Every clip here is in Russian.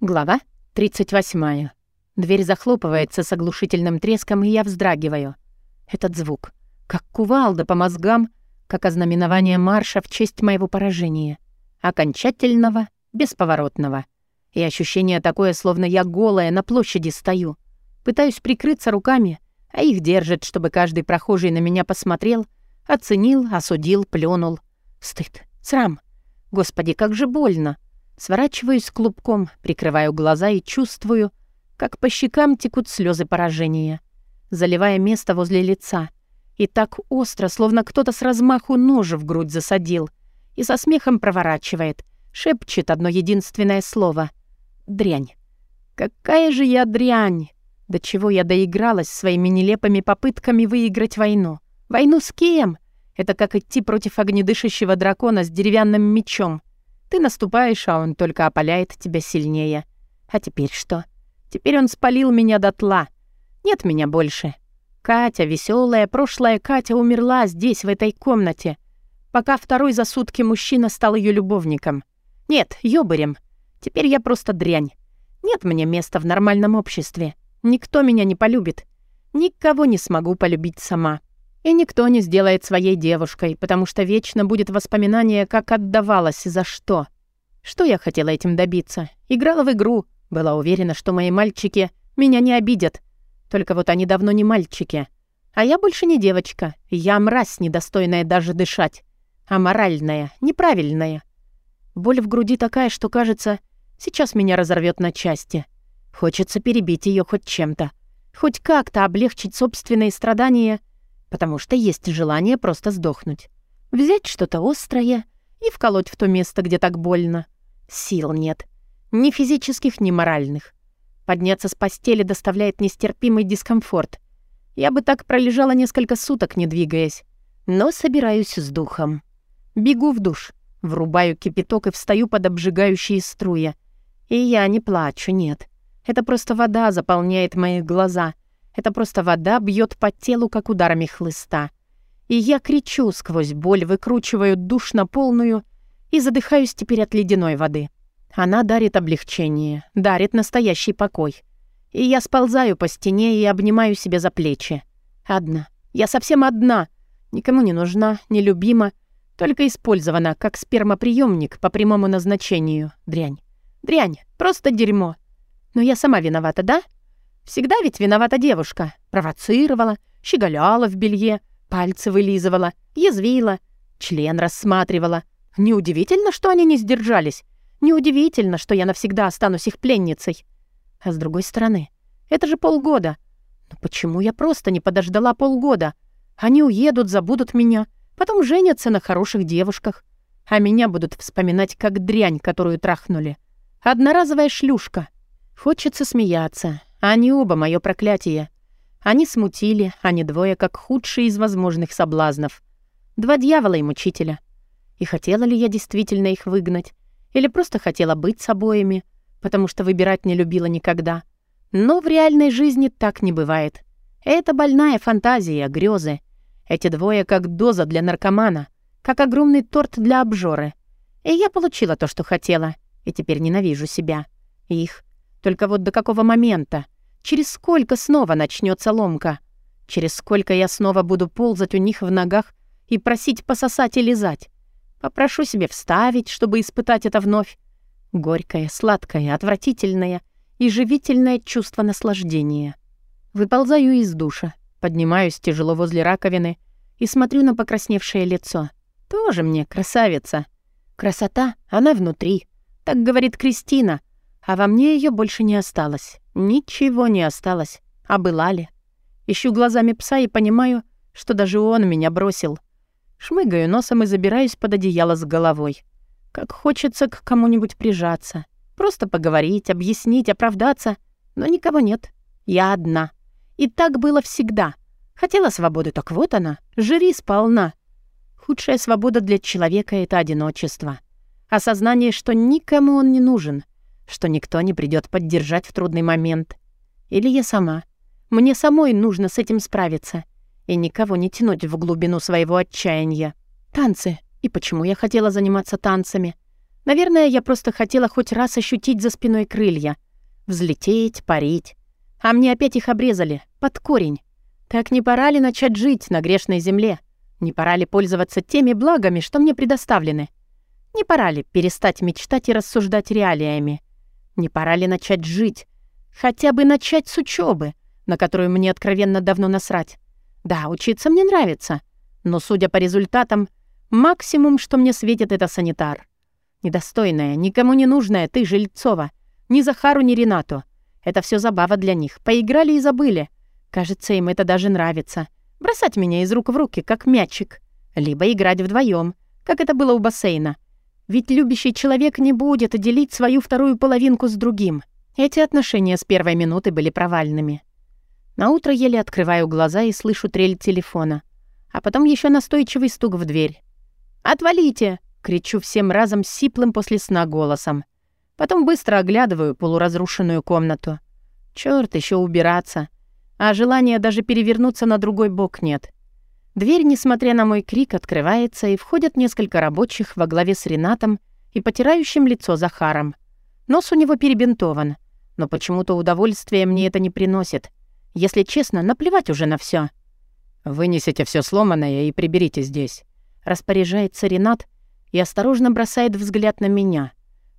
Глава 38. Дверь захлопывается с оглушительным треском, и я вздрагиваю. Этот звук. Как кувалда по мозгам, как ознаменование марша в честь моего поражения. Окончательного, бесповоротного. И ощущение такое, словно я голая на площади стою. Пытаюсь прикрыться руками, а их держит, чтобы каждый прохожий на меня посмотрел, оценил, осудил, плюнул. Стыд, срам. Господи, как же больно. Сворачиваюсь клубком, прикрываю глаза и чувствую, как по щекам текут слезы поражения, заливая место возле лица. И так остро, словно кто-то с размаху ножа в грудь засадил. И со смехом проворачивает, шепчет одно единственное слово. «Дрянь». Какая же я дрянь! До чего я доигралась своими нелепыми попытками выиграть войну? Войну с кем? Это как идти против огнедышащего дракона с деревянным мечом. Ты наступаешь, а он только опаляет тебя сильнее. А теперь что? Теперь он спалил меня дотла. Нет меня больше. Катя, веселая, прошлая Катя умерла здесь, в этой комнате, пока второй за сутки мужчина стал ее любовником. Нет, ёбарем. Теперь я просто дрянь. Нет мне места в нормальном обществе. Никто меня не полюбит. Никого не смогу полюбить сама. И никто не сделает своей девушкой, потому что вечно будет воспоминание, как отдавалась и за что. Что я хотела этим добиться? Играла в игру, была уверена, что мои мальчики меня не обидят. Только вот они давно не мальчики. А я больше не девочка. Я мразь, недостойная даже дышать. А моральная, неправильная. Боль в груди такая, что, кажется, сейчас меня разорвет на части. Хочется перебить ее хоть чем-то. Хоть как-то облегчить собственные страдания — потому что есть желание просто сдохнуть. Взять что-то острое и вколоть в то место, где так больно. Сил нет. Ни физических, ни моральных. Подняться с постели доставляет нестерпимый дискомфорт. Я бы так пролежала несколько суток, не двигаясь. Но собираюсь с духом. Бегу в душ, врубаю кипяток и встаю под обжигающие струи. И я не плачу, нет. Это просто вода заполняет мои глаза — это просто вода бьет по телу, как ударами хлыста. И я кричу сквозь боль, выкручиваю душ на полную и задыхаюсь теперь от ледяной воды. Она дарит облегчение, дарит настоящий покой. И я сползаю по стене и обнимаю себя за плечи. Одна. Я совсем одна. Никому не нужна, не любима, только использована как спермоприемник по прямому назначению. Дрянь. Дрянь. Просто дерьмо. Но я сама виновата, да? Всегда ведь виновата девушка. Провоцировала, щеголяла в белье, пальцы вылизывала, язвила, член рассматривала. Неудивительно, что они не сдержались. Неудивительно, что я навсегда останусь их пленницей. А с другой стороны, это же полгода. Но почему я просто не подождала полгода? Они уедут, забудут меня, потом женятся на хороших девушках. А меня будут вспоминать как дрянь, которую трахнули. Одноразовая шлюшка. Хочется смеяться, они оба мое проклятие. Они смутили, они двое, как худшие из возможных соблазнов. Два дьявола и мучителя. И хотела ли я действительно их выгнать? Или просто хотела быть с обоими, потому что выбирать не любила никогда? Но в реальной жизни так не бывает. Это больная фантазия, грезы. Эти двое как доза для наркомана, как огромный торт для обжоры. И я получила то, что хотела, и теперь ненавижу себя. Их, только вот до какого момента? Через сколько снова начнется ломка? Через сколько я снова буду ползать у них в ногах и просить пососать и лизать? Попрошу себе вставить, чтобы испытать это вновь. Горькое, сладкое, отвратительное и живительное чувство наслаждения. Выползаю из душа, поднимаюсь тяжело возле раковины и смотрю на покрасневшее лицо. Тоже мне красавица. Красота, она внутри. Так говорит Кристина, а во мне ее больше не осталось. Ничего не осталось. А была ли? Ищу глазами пса и понимаю, что даже он меня бросил. Шмыгаю носом и забираюсь под одеяло с головой. Как хочется к кому-нибудь прижаться. Просто поговорить, объяснить, оправдаться. Но никого нет. Я одна. И так было всегда. Хотела свободы, так вот она. Жри сполна. Худшая свобода для человека — это одиночество. Осознание, что никому он не нужен — что никто не придет поддержать в трудный момент. Или я сама. Мне самой нужно с этим справиться и никого не тянуть в глубину своего отчаяния. Танцы. И почему я хотела заниматься танцами? Наверное, я просто хотела хоть раз ощутить за спиной крылья. Взлететь, парить. А мне опять их обрезали, под корень. Так не пора ли начать жить на грешной земле? Не пора ли пользоваться теми благами, что мне предоставлены? Не пора ли перестать мечтать и рассуждать реалиями? Не пора ли начать жить? Хотя бы начать с учебы, на которую мне откровенно давно насрать. Да, учиться мне нравится, но, судя по результатам, максимум, что мне светит, это санитар. Недостойная, никому не нужная ты, Жильцова. Ни Захару, ни Ренату. Это все забава для них. Поиграли и забыли. Кажется, им это даже нравится. Бросать меня из рук в руки, как мячик. Либо играть вдвоем, как это было у бассейна. Ведь любящий человек не будет делить свою вторую половинку с другим. Эти отношения с первой минуты были провальными. На утро еле открываю глаза и слышу трель телефона. А потом еще настойчивый стук в дверь. «Отвалите!» Кричу всем разом сиплым после сна голосом. Потом быстро оглядываю полуразрушенную комнату. Чёрт, еще убираться. А желания даже перевернуться на другой бок нет. Дверь, несмотря на мой крик, открывается, и входят несколько рабочих во главе с Ренатом и потирающим лицо Захаром. Нос у него перебинтован, но почему-то удовольствие мне это не приносит. Если честно, наплевать уже на все. «Вынесите все сломанное и приберите здесь», — распоряжается Ренат, — и осторожно бросает взгляд на меня.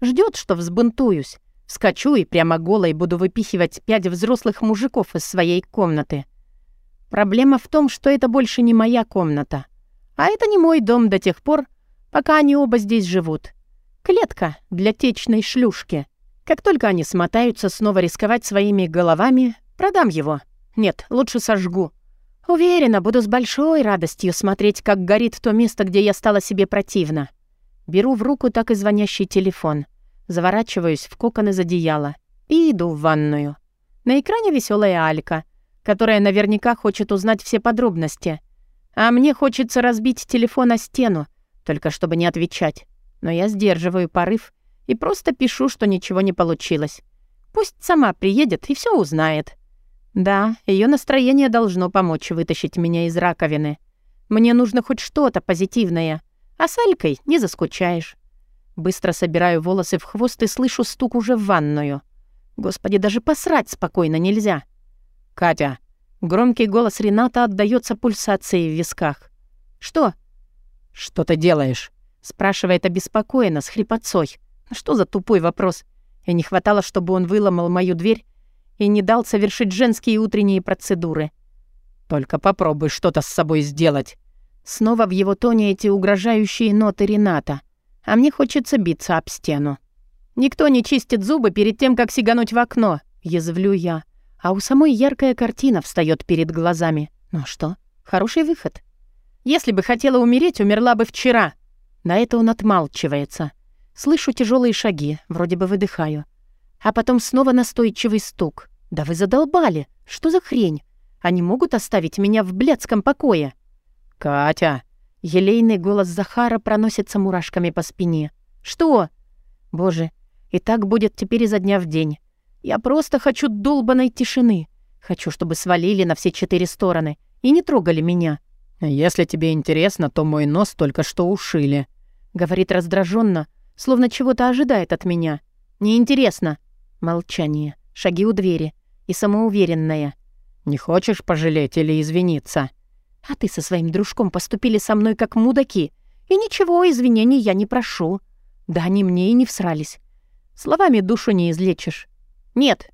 Ждет, что взбунтуюсь. Скачу и прямо голой буду выпихивать пять взрослых мужиков из своей комнаты. Проблема в том, что это больше не моя комната. А это не мой дом до тех пор, пока они оба здесь живут. Клетка для течной шлюшки. Как только они смотаются снова рисковать своими головами, продам его. Нет, лучше сожгу. Уверена, буду с большой радостью смотреть, как горит то место, где я стала себе противна. Беру в руку так и звонящий телефон, заворачиваюсь в кокон из одеяла и иду в ванную. На экране веселая Алька, которая наверняка хочет узнать все подробности. А мне хочется разбить телефон о стену, только чтобы не отвечать. Но я сдерживаю порыв и просто пишу, что ничего не получилось. Пусть сама приедет и все узнает. Да, ее настроение должно помочь вытащить меня из раковины. Мне нужно хоть что-то позитивное. А с Алькой не заскучаешь. Быстро собираю волосы в хвост и слышу стук уже в ванную. Господи, даже посрать спокойно нельзя. «Катя!» Громкий голос Рената отдаётся пульсацией в висках. «Что?» «Что ты делаешь?» Спрашивает обеспокоенно, с хрипотцой. Что за тупой вопрос? И не хватало, чтобы он выломал мою дверь и не дал совершить женские утренние процедуры. «Только попробуй что-то с собой сделать. Снова в его тоне эти угрожающие ноты Рената. А мне хочется биться об стену. Никто не чистит зубы перед тем, как сигануть в окно, язвлю я. А у самой яркая картина встает перед глазами. Ну что, хороший выход. Если бы хотела умереть, умерла бы вчера. На это он отмалчивается. Слышу тяжелые шаги, вроде бы выдыхаю. А потом снова настойчивый стук. Да вы задолбали. Что за хрень? Они могут оставить меня в блядском покое? «Катя!» Елейный голос Захара проносится мурашками по спине. «Что?» «Боже, и так будет теперь изо дня в день. Я просто хочу долбанной тишины. Хочу, чтобы свалили на все четыре стороны и не трогали меня». «Если тебе интересно, то мой нос только что ушили», — говорит раздраженно, словно чего-то ожидает от меня. «Неинтересно». Молчание, шаги у двери и самоуверенная. «Не хочешь пожалеть или извиниться?» А ты со своим дружком поступили со мной как мудаки. И ничего, извинений я не прошу. Да они мне и не всрались. Словами душу не излечишь. Нет.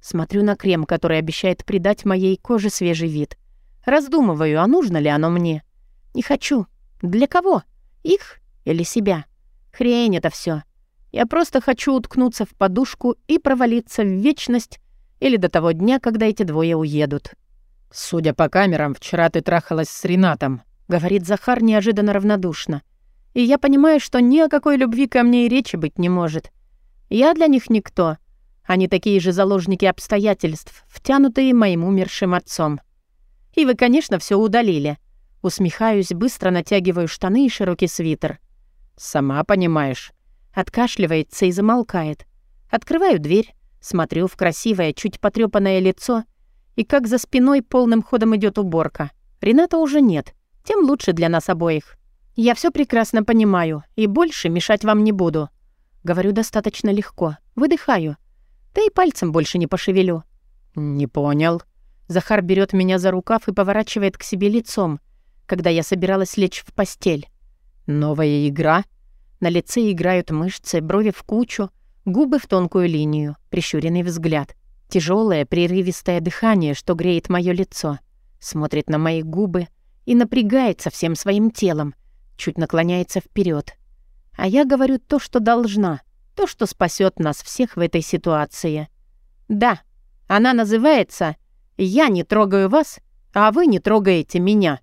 Смотрю на крем, который обещает придать моей коже свежий вид. Раздумываю, а нужно ли оно мне. Не хочу. Для кого? Их или себя? Хрень это все. Я просто хочу уткнуться в подушку и провалиться в вечность или до того дня, когда эти двое уедут. «Судя по камерам, вчера ты трахалась с Ренатом», — говорит Захар неожиданно равнодушно. «И я понимаю, что ни о какой любви ко мне и речи быть не может. Я для них никто. Они такие же заложники обстоятельств, втянутые моим умершим отцом. И вы, конечно, все удалили». Усмехаюсь, быстро натягиваю штаны и широкий свитер. «Сама понимаешь». Откашливается и замолкает. Открываю дверь, смотрю в красивое, чуть потрёпанное лицо — и как за спиной полным ходом идет уборка. Рената уже нет, тем лучше для нас обоих. Я все прекрасно понимаю и больше мешать вам не буду. Говорю достаточно легко. Выдыхаю. Да и пальцем больше не пошевелю. «Не понял». Захар берет меня за рукав и поворачивает к себе лицом, когда я собиралась лечь в постель. «Новая игра?» На лице играют мышцы, брови в кучу, губы в тонкую линию, прищуренный взгляд. Тяжелое, прерывистое дыхание, что греет мое лицо. Смотрит на мои губы и напрягается всем своим телом, чуть наклоняется вперед. А я говорю то, что должна, то, что спасет нас всех в этой ситуации. Да, она называется «Я не трогаю вас, а вы не трогаете меня».